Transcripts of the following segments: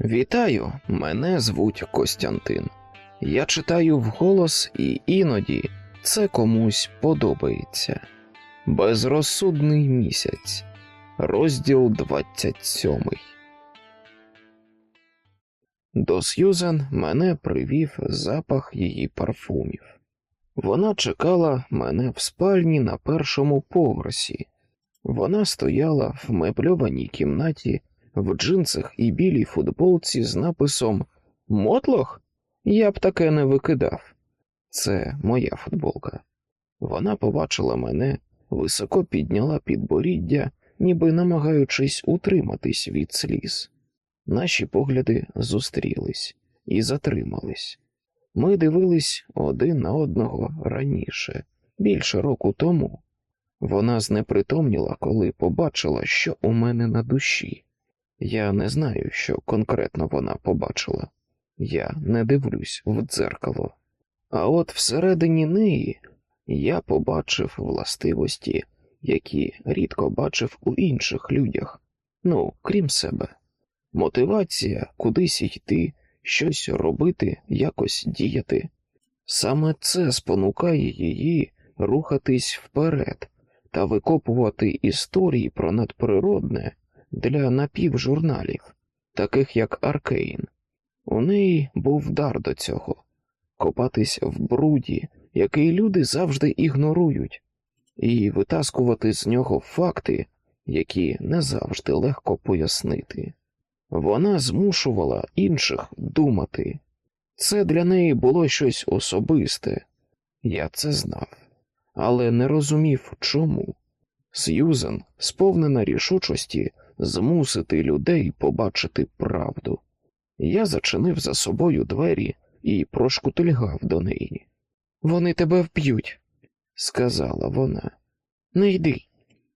Вітаю, мене звуть Костянтин. Я читаю вголос, і іноді це комусь подобається. Безрозсудний місяць, розділ 27. До Сьюзен мене привів запах її парфумів. Вона чекала мене в спальні на першому поверсі. Вона стояла в мебльованій кімнаті в джинсах і білій футболці з написом Мотлох? Я б таке не викидав. Це моя футболка. Вона побачила мене, високо підняла підборіддя, ніби намагаючись утриматись від сліз. Наші погляди зустрілись і затримались. Ми дивились один на одного раніше, більше року тому. Вона знепритомніла, коли побачила, що у мене на душі. Я не знаю, що конкретно вона побачила. Я не дивлюсь в дзеркало. А от всередині неї я побачив властивості, які рідко бачив у інших людях, ну, крім себе. Мотивація кудись йти, щось робити, якось діяти. Саме це спонукає її рухатись вперед та викопувати історії про надприродне для напівжурналів, таких як Аркейн. У неї був дар до цього копатись в бруді, який люди завжди ігнорують, і витаскувати з нього факти, які не завжди легко пояснити. Вона змушувала інших думати. Це для неї було щось особисте, я це знав, але не розумів чому. Сьюзен, сповнена рішучості, змусити людей побачити правду. Я зачинив за собою двері і прошкутильгав до неї. Вони тебе вб'ють, сказала вона. Не йди.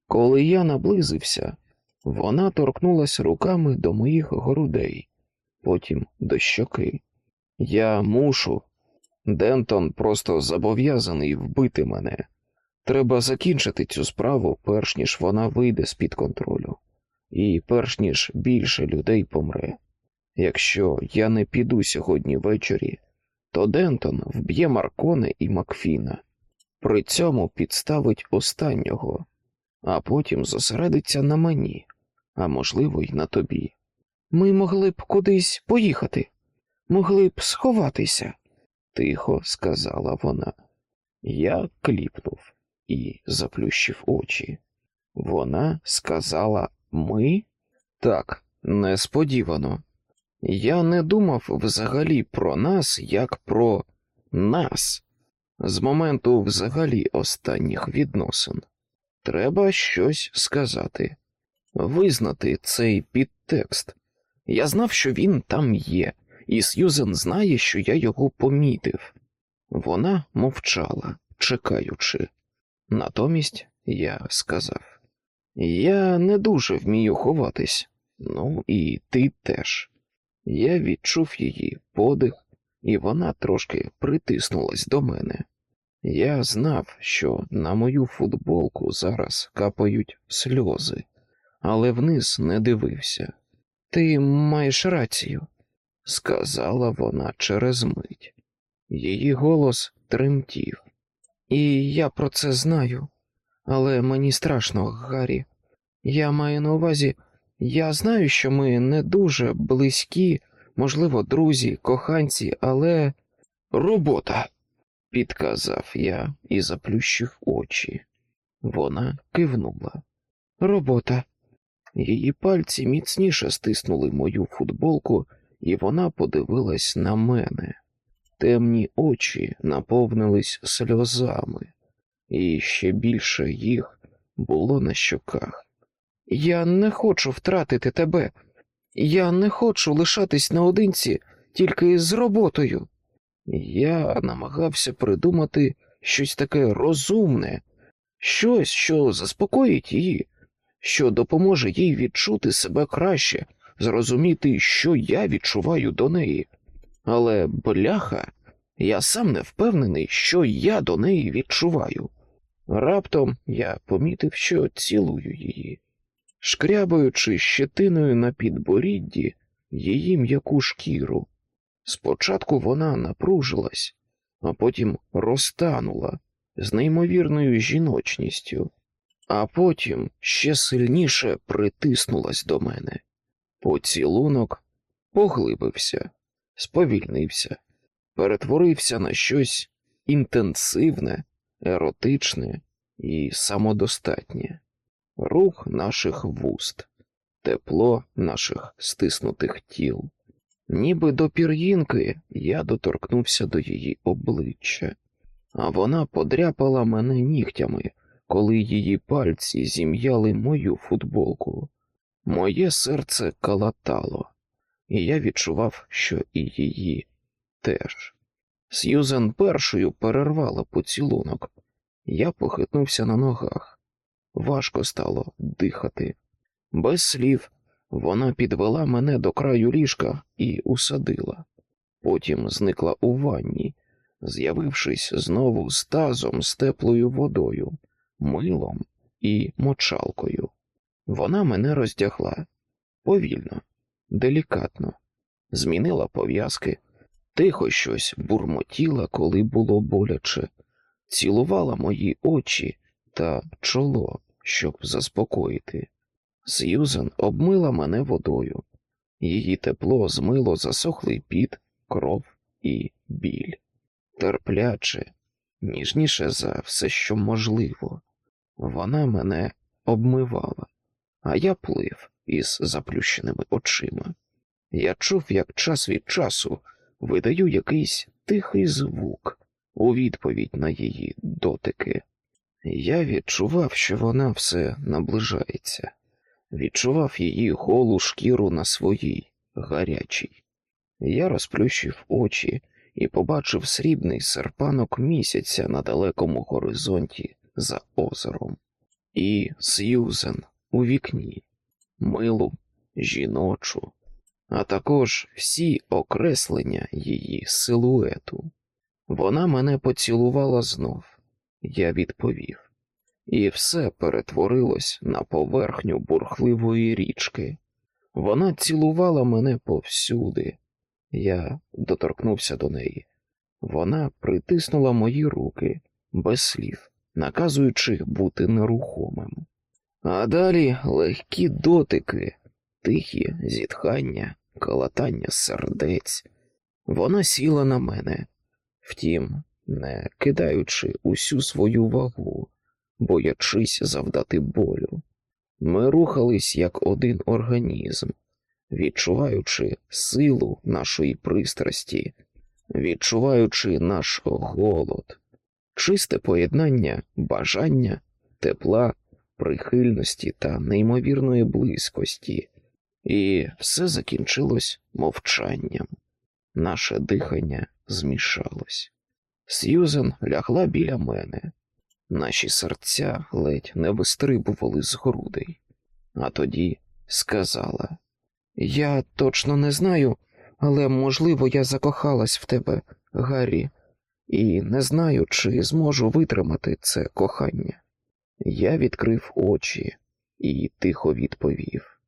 Коли я наблизився, вона торкнулася руками до моїх грудей, потім до щоки. Я мушу. Дентон просто зобов'язаний вбити мене. Треба закінчити цю справу, перш ніж вона вийде з під контролю, і перш ніж більше людей помре. Якщо я не піду сьогодні ввечері, то Дентон вб'є Марконе і Макфіна, при цьому підставить останнього, а потім зосередиться на мені, а можливо, й на тобі. Ми могли б кудись поїхати, могли б сховатися, тихо сказала вона. Я кліпнув і заплющив очі. Вона сказала ми? Так, несподівано. Я не думав взагалі про нас як про нас з моменту взагалі останніх відносин. Треба щось сказати, визнати цей підтекст. Я знав, що він там є, і Сьюзен знає, що я його помітив. Вона мовчала, чекаючи. Натомість я сказав: Я не дуже вмію ховатись, ну і ти теж. Я відчув її подих, і вона трошки притиснулась до мене. Я знав, що на мою футболку зараз капають сльози, але вниз не дивився. Ти маєш рацію, сказала вона через мить. Її голос тремтів. І я про це знаю, але мені страшно, Гаррі. Я маю на увазі, я знаю, що ми не дуже близькі, можливо, друзі, коханці, але робота, підказав я і заплющив очі. Вона кивнула. Робота. Її пальці міцніше стиснули мою футболку, і вона подивилась на мене. Темні очі наповнились сльозами, і ще більше їх було на щоках. Я не хочу втратити тебе. Я не хочу лишатись наодинці тільки з роботою. Я намагався придумати щось таке розумне, щось, що заспокоїть її, що допоможе їй відчути себе краще, зрозуміти, що я відчуваю до неї. Але, бляха, я сам не впевнений, що я до неї відчуваю. Раптом я помітив, що цілую її. Шкрябаючи щетиною на підборідді, її м'яку шкіру. Спочатку вона напружилась, а потім розтанула з неймовірною жіночністю, а потім ще сильніше притиснулась до мене. Поцілунок поглибився, сповільнився, перетворився на щось інтенсивне, еротичне і самодостатнє, рух наших вуст, тепло наших стиснутих тіл. Ніби до пір'їнки я доторкнувся до її обличчя, а вона подряпала мене нігтями, коли її пальці зім'яли мою футболку. Моє серце калатало, і я відчував, що і її теж. Сьюзен першою перервала поцілунок. Я похитнувся на ногах. Важко стало дихати. Без слів вона підвела мене до краю ліжка і усадила. Потім зникла у ванні, з'явившись знову з тазом з теплою водою, милом і мочалкою. Вона мене роздягла повільно, делікатно, змінила пов'язки, тихо щось бурмотіла, коли було боляче, цілувала мої очі та чоло, щоб заспокоїти. Сьюзен обмила мене водою, її тепло змило засохлий піт, кров і біль. Терпляче, ніжніше за все, що можливо. Вона мене обмивала, а я плив із заплющеними очима. Я чув, як час від часу видаю якийсь тихий звук у відповідь на її дотики. Я відчував, що вона все наближається відчував її голу шкіру на своїй гарячій. Я розплющив очі і побачив срібний серпанок місяця на далекому горизонті за озером, і Сьюзен у вікні, милу, жіночу, а також всі окреслення її силуету. Вона мене поцілувала знов, я відповів і все перетворилось на поверхню бурхливої річки. Вона цілувала мене повсюди. Я доторкнувся до неї. Вона притиснула мої руки без слів, наказуючи бути нерухомим. А далі легкі дотики, тихі зітхання, калатання сердець. Вона сіла на мене, втім, не кидаючи усю свою вагу, боячись завдати болю. Ми рухались як один організм, відчуваючи силу нашої пристрасті, відчуваючи наш голод, чисте поєднання бажання, тепла, прихильності та неймовірної близькості, і все закінчилось мовчанням. Наше дихання змішалось. Сьюзен лягла біля мене, Наші серця ледь не вистрибували з грудей, а тоді сказала: Я точно не знаю, але, можливо, я закохалась в тебе, Гаррі, і не знаю, чи зможу витримати це кохання. Я відкрив очі і тихо відповів: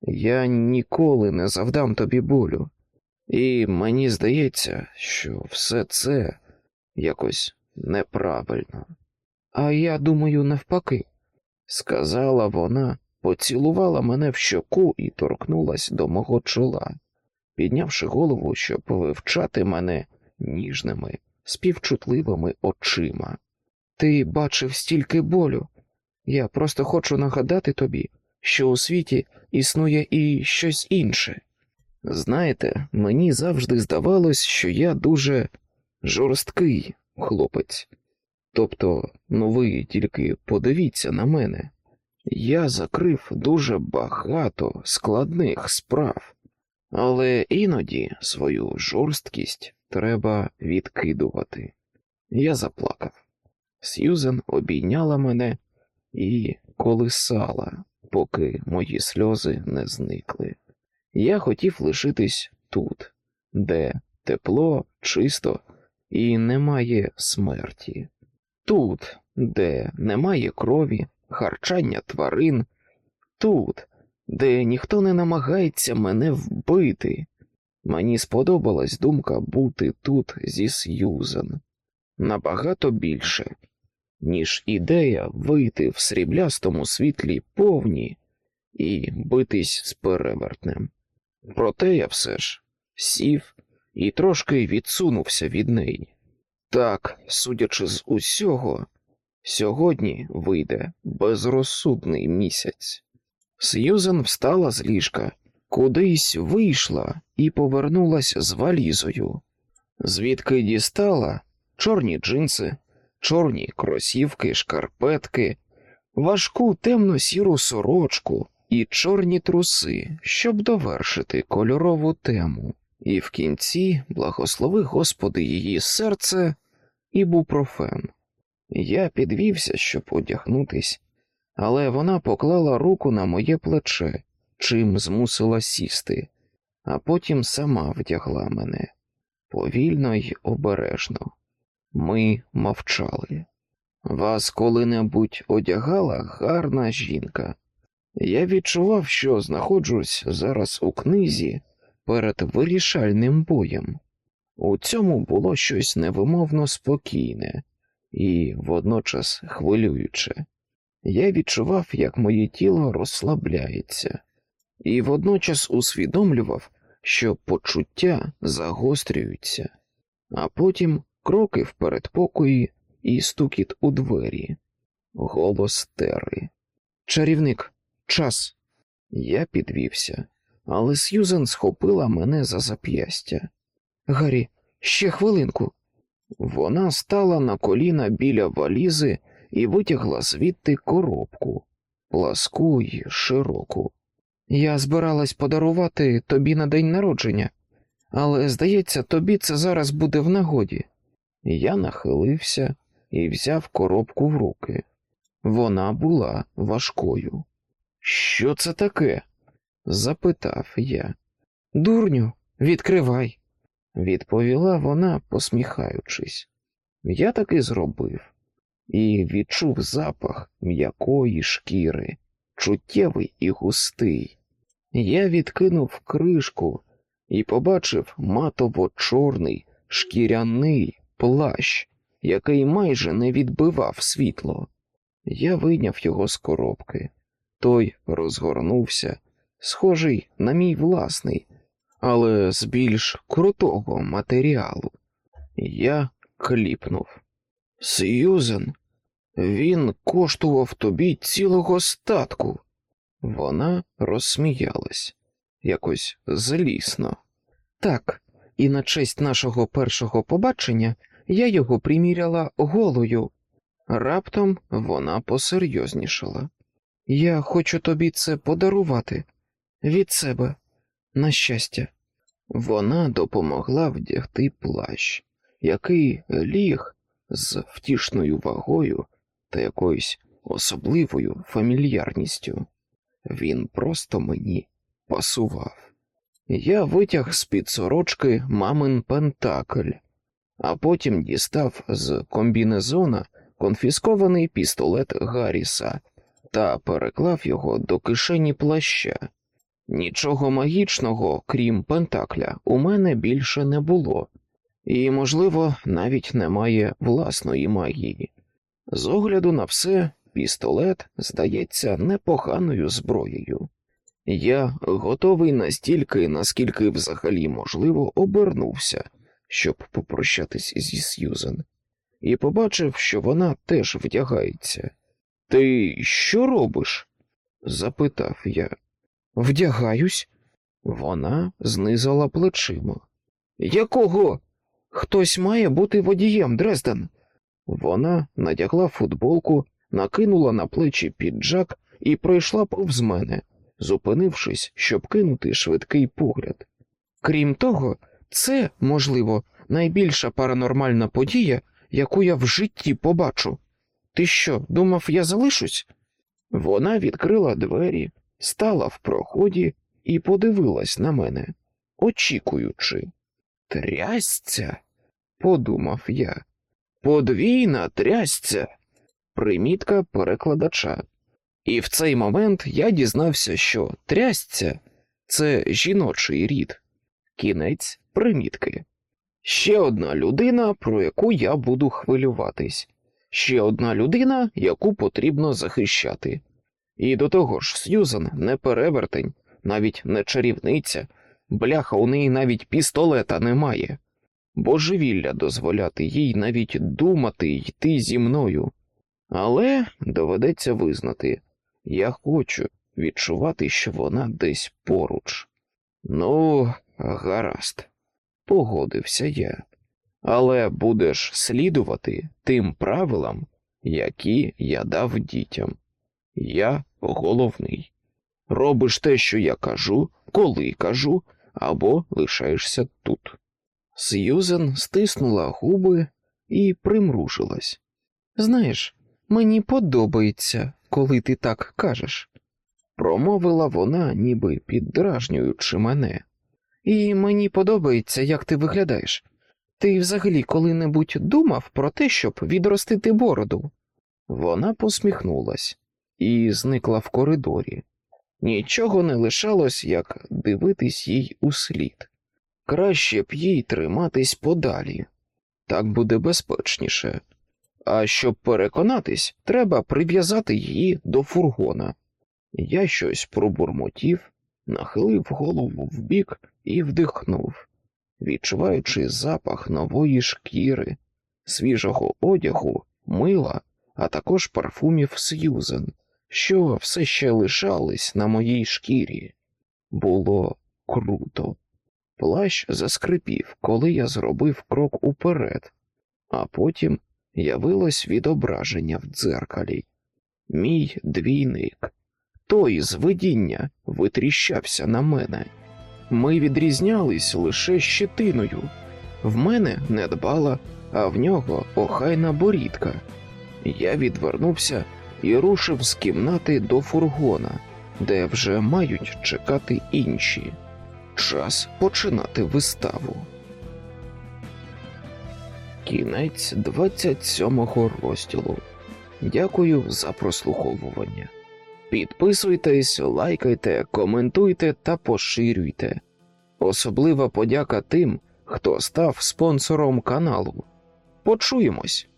Я ніколи не завдам тобі болю, і мені здається, що все це якось неправильно. А я думаю, навпаки, сказала вона, поцілувала мене в щоку і торкнулась до мого чола, піднявши голову, щоб вивчати мене ніжними, співчутливими очима. Ти бачив стільки болю. Я просто хочу нагадати тобі, що у світі існує і щось інше. Знаєте, мені завжди здавалось, що я дуже жорсткий хлопець. Тобто, ну ви тільки подивіться на мене. Я закрив дуже багато складних справ, але іноді свою жорсткість треба відкидувати. Я заплакав. Сьюзен обійняла мене і колисала, поки мої сльози не зникли. Я хотів лишитись тут, де тепло, чисто і немає смерті. Тут, де немає крові, харчання тварин, тут, де ніхто не намагається мене вбити. Мені сподобалась думка бути тут зі Сьюзен набагато більше, ніж ідея вийти в сріблястому світлі повні і битись з перевертнем. Проте я все ж сів і трошки відсунувся від неї. Так, судячи з усього, сьогодні вийде безрозсудний місяць. Сьюзен встала з ліжка, кудись вийшла і повернулась з валізою, звідки дістала чорні джинси, чорні кросівки, шкарпетки, важку темно-сіру сорочку і чорні труси, щоб довершити кольорову тему. І в кінці благослови Господи її серце і бупрофен. Я підвівся, щоб одягнутись, але вона поклала руку на моє плече, чим змусила сісти, а потім сама вдягла мене повільно й обережно. Ми мовчали. Вас коли-небудь одягала гарна жінка. Я відчував, що знаходжусь зараз у книзі перед вирішальним боєм. У цьому було щось невимовно спокійне і водночас хвилююче. Я відчував, як моє тіло розслабляється, і водночас усвідомлював, що почуття загострюються, а потім кроки в передпокої і стукіт у двері, голос Терри. Чарівник, час. Я підвівся, але Сьюзен схопила мене за зап'ястя. Гаррі, ще хвилинку. Вона стала на коліна біля валізи і витягла звідти коробку, пласку й широку. Я збиралась подарувати тобі на день народження, але, здається, тобі це зараз буде в нагоді. Я нахилився і взяв коробку в руки. Вона була важкою. Що це таке? запитав я. Дурню, відкривай, відповіла вона, посміхаючись. Я таки зробив і відчув запах м'якої шкіри, чуттєвий і густий. Я відкинув кришку і побачив матово чорний шкіряний плащ, який майже не відбивав світло. Я вийняв його з коробки. Той розгорнувся, схожий на мій власний, але з більш крутого матеріалу. Я кліпнув. Сьюзен, він коштував тобі цілого статку. Вона розсміялась якось злісно. Так, і на честь нашого першого побачення я його приміряла голою. Раптом вона посерйознішала. Я хочу тобі це подарувати від себе, на щастя. Вона допомогла вдягти плащ, який ліг з втішною вагою та якоюсь особливою фамільярністю. Він просто мені пасував. Я витяг з під сорочки мамин пентакль, а потім дістав з комбінезона конфіскований пістолет Гарріса та переклав його до кишені плаща. Нічого магічного, крім пентакля, у мене більше не було, і, можливо, навіть немає власної магії. З огляду на все, пістолет здається непоганою зброєю. Я готовий настільки, наскільки взагалі можливо, обернувся, щоб попрощатись зі Сьюзен, і побачив, що вона теж вдягається. Ти що робиш? запитав я. Вдягаюсь. Вона знизала плечима. Якого? Хтось має бути водієм, Дрезден. Вона надягла футболку, накинула на плечі піджак і пройшла повз мене, зупинившись, щоб кинути швидкий погляд. Крім того, це, можливо, найбільша паранормальна подія, яку я в житті побачу. Ти що, думав, я залишусь? Вона відкрила двері, стала в проході і подивилась на мене, очікуючи. Трясця, подумав я. Подвійна трясця. Примітка перекладача. І в цей момент я дізнався, що трясця це жіночий рід. Кінець примітки. Ще одна людина, про яку я буду хвилюватись, ще одна людина, яку потрібно захищати. І до того ж, Сьюзан не перевертень, навіть не чарівниця, бляха у неї навіть пістолета немає. Божевілля дозволяти їй навіть думати йти зі мною. Але доведеться визнати, я хочу відчувати, що вона десь поруч. Ну, гаразд, погодився я. Але будеш слідувати тим правилам, які я дав дітям. Я головний. Робиш те, що я кажу, коли кажу, або лишаєшся тут. Сьюзен стиснула губи і примружилась. Знаєш, мені подобається, коли ти так кажеш, промовила вона, ніби піддражнюючи мене. І мені подобається, як ти виглядаєш. Ти взагалі коли-небудь думав про те, щоб відростити бороду? Вона посміхнулась і зникла в коридорі. Нічого не лишалось, як дивитись їй у слід. Краще б їй триматись подалі, так буде безпечніше. А щоб переконатись, треба прив'язати її до фургона. Я щось пробурмотів, нахилив голову вбік і вдихнув, відчуваючи запах нової шкіри, свіжого одягу, мила, а також парфумів Сьюзен, що все ще лишались на моїй шкірі. Було круто. Плащ заскрипів, коли я зробив крок уперед, а потім явилось відображення в дзеркалі. Мій двійник, той з видіння витріщався на мене. Ми відрізнялись лише щетиною. В мене недбала, а в нього охайна борідка. Я відвернувся і рушив з кімнати до фургона, де вже мають чекати інші. Час починати виставу. Кінець 27-го розділу. Дякую за прослуховування. Підписуйтесь, лайкайте, коментуйте та поширюйте. Особлива подяка тим, хто став спонсором каналу. Почуємось!